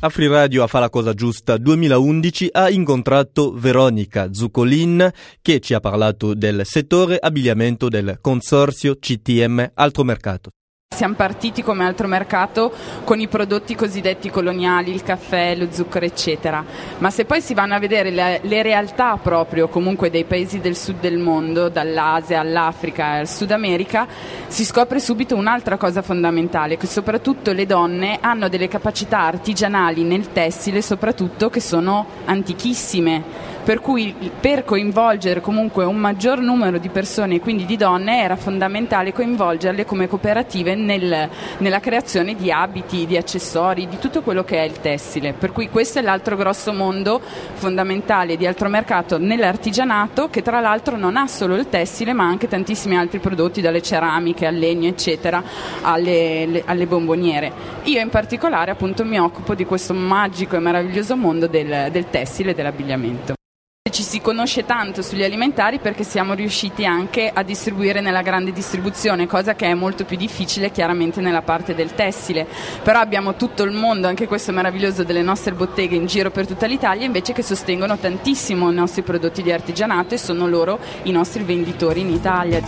Afriradio a Fa la cosa giusta 2011 ha incontrato Veronica Zuccolin che ci ha parlato del settore abbigliamento del consorzio CTM Altro Mercato. Siamo partiti come altro mercato con i prodotti cosiddetti coloniali, il caffè, lo zucchero eccetera, ma se poi si vanno a vedere le, le realtà proprio comunque dei paesi del sud del mondo, dall'Asia all'Africa e al Sud America, si scopre subito un'altra cosa fondamentale, che soprattutto le donne hanno delle capacità artigianali nel tessile soprattutto che sono antichissime per cui per coinvolgere comunque un maggior numero di persone, quindi di donne, era fondamentale coinvolgerle come cooperative nel, nella creazione di abiti, di accessori, di tutto quello che è il tessile. Per cui questo è l'altro grosso mondo fondamentale di altro mercato nell'artigianato che tra l'altro non ha solo il tessile ma anche tantissimi altri prodotti, dalle ceramiche al legno eccetera, alle, le, alle bomboniere. Io in particolare appunto mi occupo di questo magico e meraviglioso mondo del, del tessile e dell'abbigliamento. Ci si conosce tanto sugli alimentari perché siamo riusciti anche a distribuire nella grande distribuzione, cosa che è molto più difficile chiaramente nella parte del tessile. Però abbiamo tutto il mondo, anche questo meraviglioso, delle nostre botteghe in giro per tutta l'Italia invece che sostengono tantissimo i nostri prodotti di artigianato e sono loro i nostri venditori in Italia.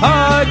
Ah,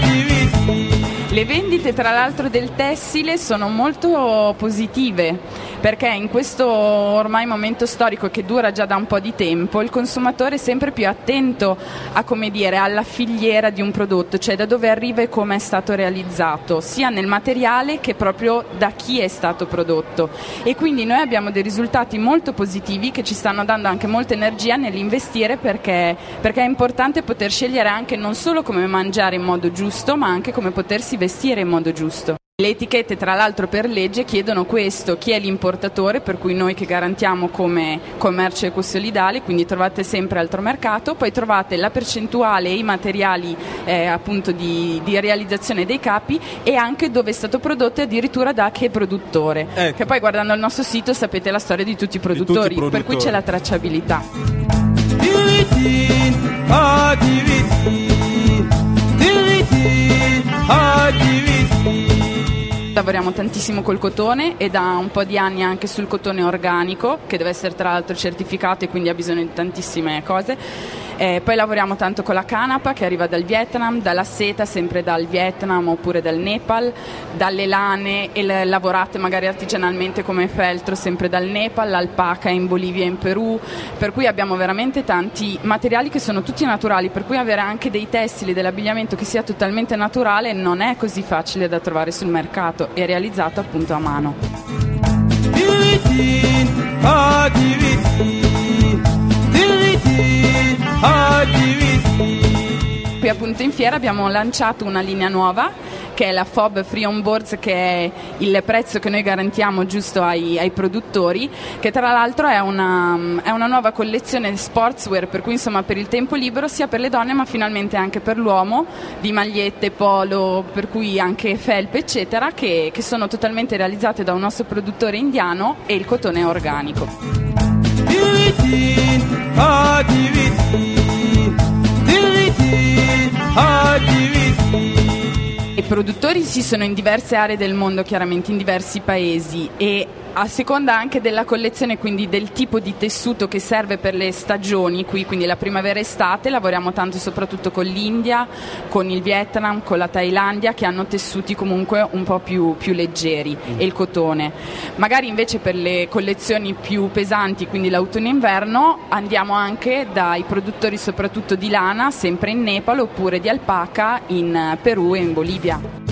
Le vendite tra l'altro del tessile sono molto positive perché in questo ormai momento storico che dura già da un po' di tempo il consumatore è sempre più attento a, dire, alla filiera di un prodotto, cioè da dove arriva e come è stato realizzato, sia nel materiale che proprio da chi è stato prodotto. E quindi noi abbiamo dei risultati molto positivi che ci stanno dando anche molta energia nell'investire perché, perché è importante poter scegliere anche non solo come mangiare in modo giusto ma anche come potersi vestire vestire in modo giusto. Le etichette tra l'altro per legge chiedono questo, chi è l'importatore, per cui noi che garantiamo come commercio ecosolidale, quindi trovate sempre altro mercato, poi trovate la percentuale e i materiali eh, appunto di, di, realizzazione dei capi e anche dove è stato prodotto e addirittura da che produttore. Ecco. Che poi guardando il nostro sito sapete la storia di tutti i produttori, tutti i produttori. per cui c'è la tracciabilità. Lavoriamo tantissimo col cotone e da un po' di anni anche sul cotone organico, che deve essere tra l'altro certificato e quindi ha bisogno di tantissime cose eh, poi lavoriamo tanto con la canapa che arriva dal Vietnam, dalla seta sempre dal Vietnam oppure dal Nepal, dalle lane e lavorate magari artigianalmente come feltro sempre dal Nepal, l'alpaca in Bolivia e in Perù, per cui abbiamo veramente tanti materiali che sono tutti naturali, per cui avere anche dei tessili, dell'abbigliamento che sia totalmente naturale non è così facile da trovare sul mercato e realizzato appunto a mano. Qui appunto in fiera abbiamo lanciato una linea nuova che è la FOB Free On Boards che è il prezzo che noi garantiamo giusto ai, ai produttori che tra l'altro è una, è una, nuova collezione sportswear per cui insomma per il tempo libero sia per le donne ma finalmente anche per l'uomo di magliette, polo per cui anche felpe eccetera che, che sono totalmente realizzate da un nostro produttore indiano e il cotone organico. I produttori si sono in diverse aree del mondo, chiaramente in diversi paesi e a seconda anche della collezione, quindi del tipo di tessuto che serve per le stagioni, qui quindi la primavera e estate, lavoriamo tanto soprattutto con l'India, con il Vietnam, con la Thailandia che hanno tessuti comunque un po' più, più leggeri mm. e il cotone. Magari invece per le collezioni più pesanti, quindi l'autunno e inverno, andiamo anche dai produttori soprattutto di lana, sempre in Nepal, oppure di alpaca in Perù e in Bolivia.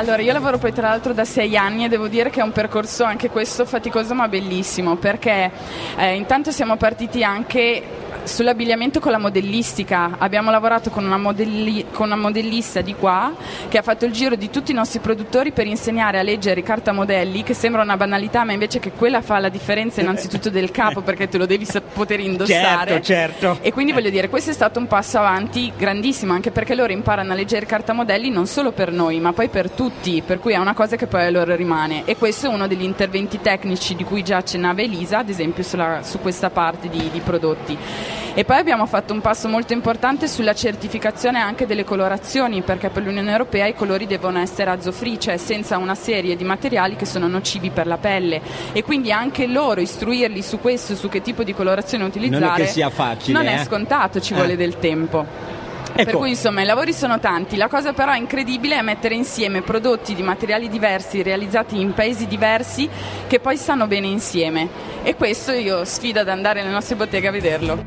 Allora, io lavoro poi tra l'altro da sei anni e devo dire che è un percorso anche questo faticoso ma bellissimo perché eh, intanto siamo partiti anche sull'abbigliamento con la modellistica. Abbiamo lavorato con una, modelli- con una, modellista di qua che ha fatto il giro di tutti i nostri produttori per insegnare a leggere carta modelli, che sembra una banalità, ma invece che quella fa la differenza innanzitutto del capo perché te lo devi poter indossare. Certo, certo. E quindi voglio dire, questo è stato un passo avanti grandissimo, anche perché loro imparano a leggere carta modelli non solo per noi, ma poi per tutti, per cui è una cosa che poi a loro rimane. E questo è uno degli interventi tecnici di cui già accennava Elisa, ad esempio sulla, su questa parte di, di prodotti. E poi abbiamo fatto un passo molto importante sulla certificazione anche delle colorazioni, perché per l'Unione Europea i colori devono essere azo-free, cioè senza una serie di materiali che sono nocivi per la pelle. E quindi anche loro istruirli su questo, su che tipo di colorazione utilizzare, non è, che sia facile, non eh? è scontato, ci vuole eh. del tempo. Ecco. Per cui insomma i lavori sono tanti, la cosa però incredibile è mettere insieme prodotti di materiali diversi realizzati in paesi diversi che poi stanno bene insieme e questo io sfido ad andare nelle nostre botteghe a vederlo.